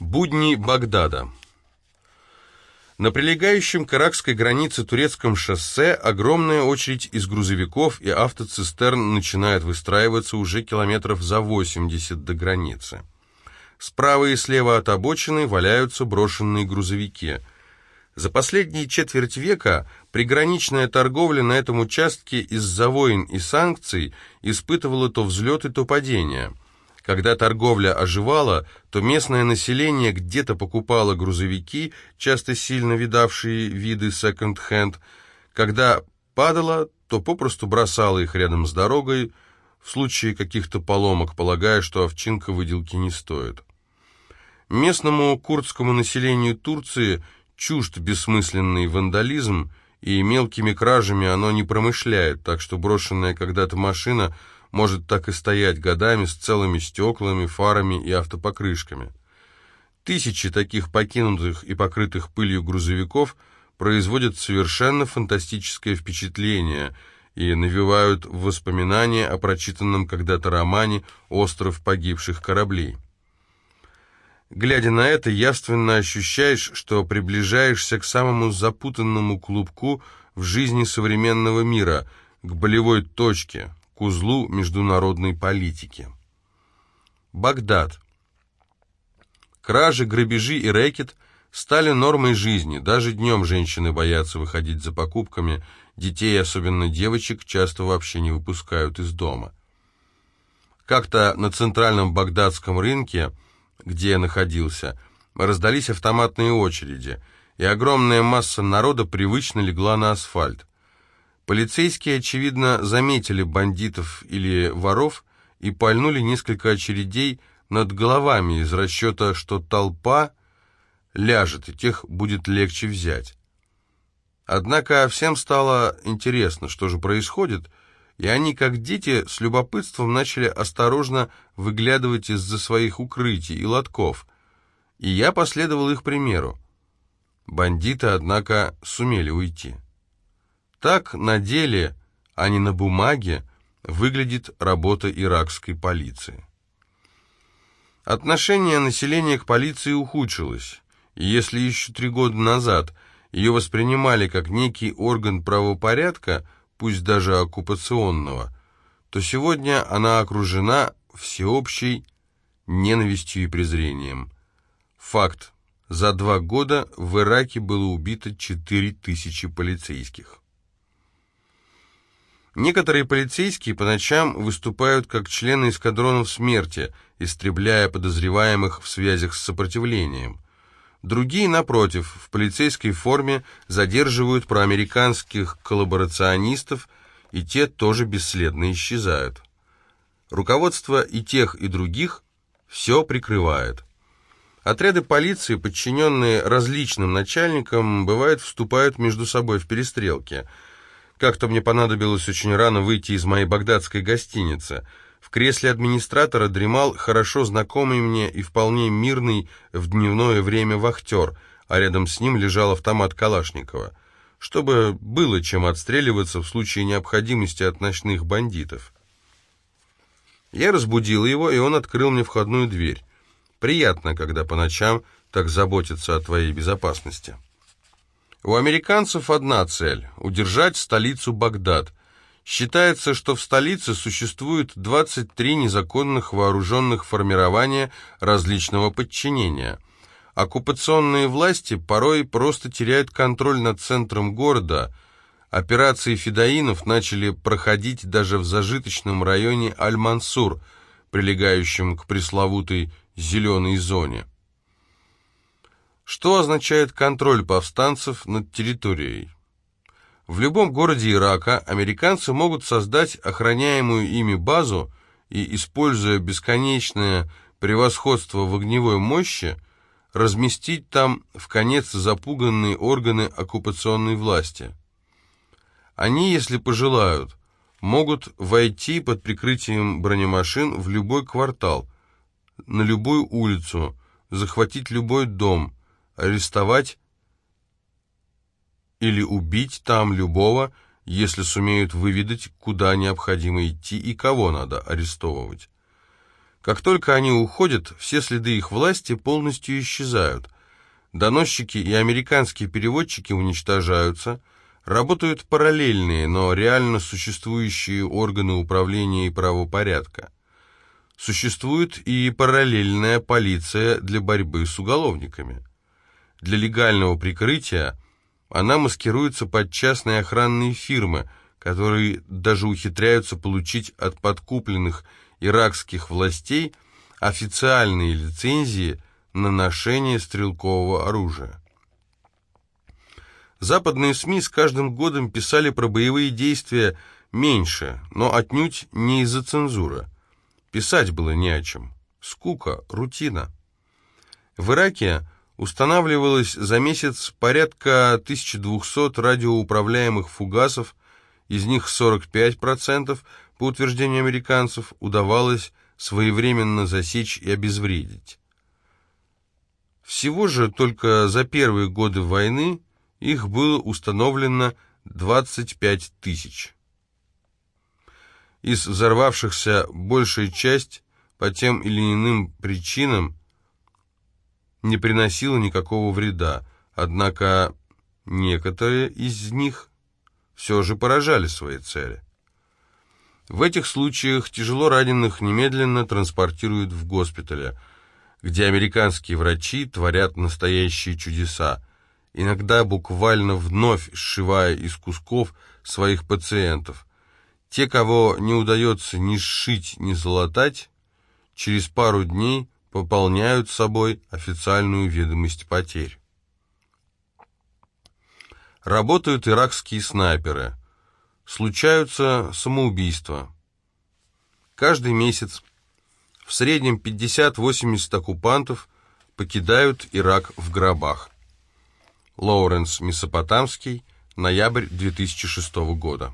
Будни Багдада. На прилегающем к иракской границе турецком шоссе огромная очередь из грузовиков и автоцистерн начинает выстраиваться уже километров за 80 до границы. Справа и слева от обочины валяются брошенные грузовики. За последние четверть века приграничная торговля на этом участке из-за войн и санкций испытывала то взлеты, то падения – когда торговля оживала, то местное население где-то покупало грузовики, часто сильно видавшие виды секонд-хенд. Когда падало, то попросту бросало их рядом с дорогой, в случае каких-то поломок, полагая, что овчинка выделки не стоит. Местному курдскому населению Турции чужд бессмысленный вандализм, и мелкими кражами оно не промышляет, так что брошенная когда-то машина – может так и стоять годами с целыми стеклами, фарами и автопокрышками. Тысячи таких покинутых и покрытых пылью грузовиков производят совершенно фантастическое впечатление и навевают воспоминания о прочитанном когда-то романе «Остров погибших кораблей». Глядя на это, явственно ощущаешь, что приближаешься к самому запутанному клубку в жизни современного мира, к болевой точке, к узлу международной политики. Багдад. Кражи, грабежи и рэкет стали нормой жизни. Даже днем женщины боятся выходить за покупками, детей, особенно девочек, часто вообще не выпускают из дома. Как-то на центральном багдадском рынке, где я находился, раздались автоматные очереди, и огромная масса народа привычно легла на асфальт. Полицейские, очевидно, заметили бандитов или воров и пальнули несколько очередей над головами из расчета, что толпа ляжет, и тех будет легче взять. Однако всем стало интересно, что же происходит, и они, как дети, с любопытством начали осторожно выглядывать из-за своих укрытий и лотков, и я последовал их примеру. Бандиты, однако, сумели уйти. Так на деле, а не на бумаге, выглядит работа иракской полиции. Отношение населения к полиции ухудшилось, и если еще три года назад ее воспринимали как некий орган правопорядка, пусть даже оккупационного, то сегодня она окружена всеобщей ненавистью и презрением. Факт. За два года в Ираке было убито 4000 полицейских. Некоторые полицейские по ночам выступают как члены эскадронов смерти, истребляя подозреваемых в связях с сопротивлением. Другие, напротив, в полицейской форме задерживают проамериканских коллаборационистов, и те тоже бесследно исчезают. Руководство и тех, и других все прикрывает. Отряды полиции, подчиненные различным начальникам, бывает вступают между собой в перестрелки – как-то мне понадобилось очень рано выйти из моей багдадской гостиницы. В кресле администратора дремал хорошо знакомый мне и вполне мирный в дневное время вахтер, а рядом с ним лежал автомат Калашникова, чтобы было чем отстреливаться в случае необходимости от ночных бандитов. Я разбудил его, и он открыл мне входную дверь. Приятно, когда по ночам так заботятся о твоей безопасности. У американцев одна цель – удержать столицу Багдад. Считается, что в столице существует 23 незаконных вооруженных формирования различного подчинения. Оккупационные власти порой просто теряют контроль над центром города. Операции федоинов начали проходить даже в зажиточном районе Аль-Мансур, прилегающем к пресловутой «зеленой зоне». Что означает контроль повстанцев над территорией? В любом городе Ирака американцы могут создать охраняемую ими базу и, используя бесконечное превосходство в огневой мощи, разместить там в конец запуганные органы оккупационной власти. Они, если пожелают, могут войти под прикрытием бронемашин в любой квартал, на любую улицу, захватить любой дом – арестовать или убить там любого, если сумеют выведать, куда необходимо идти и кого надо арестовывать. Как только они уходят, все следы их власти полностью исчезают. Доносчики и американские переводчики уничтожаются, работают параллельные, но реально существующие органы управления и правопорядка. Существует и параллельная полиция для борьбы с уголовниками. Для легального прикрытия она маскируется под частные охранные фирмы, которые даже ухитряются получить от подкупленных иракских властей официальные лицензии на ношение стрелкового оружия. Западные СМИ с каждым годом писали про боевые действия меньше, но отнюдь не из-за цензуры. Писать было не о чем. Скука, рутина. В Ираке устанавливалось за месяц порядка 1200 радиоуправляемых фугасов, из них 45%, по утверждению американцев, удавалось своевременно засечь и обезвредить. Всего же только за первые годы войны их было установлено 25 тысяч. Из взорвавшихся большая часть по тем или иным причинам не приносила никакого вреда, однако некоторые из них все же поражали свои цели. В этих случаях тяжело раненых немедленно транспортируют в госпитале, где американские врачи творят настоящие чудеса, иногда буквально вновь сшивая из кусков своих пациентов – те, кого не удается ни сшить, ни залатать, через пару дней пополняют собой официальную ведомость потерь. Работают иракские снайперы. Случаются самоубийства. Каждый месяц в среднем 50-80 оккупантов покидают Ирак в гробах. Лоуренс Месопотамский, ноябрь 2006 года.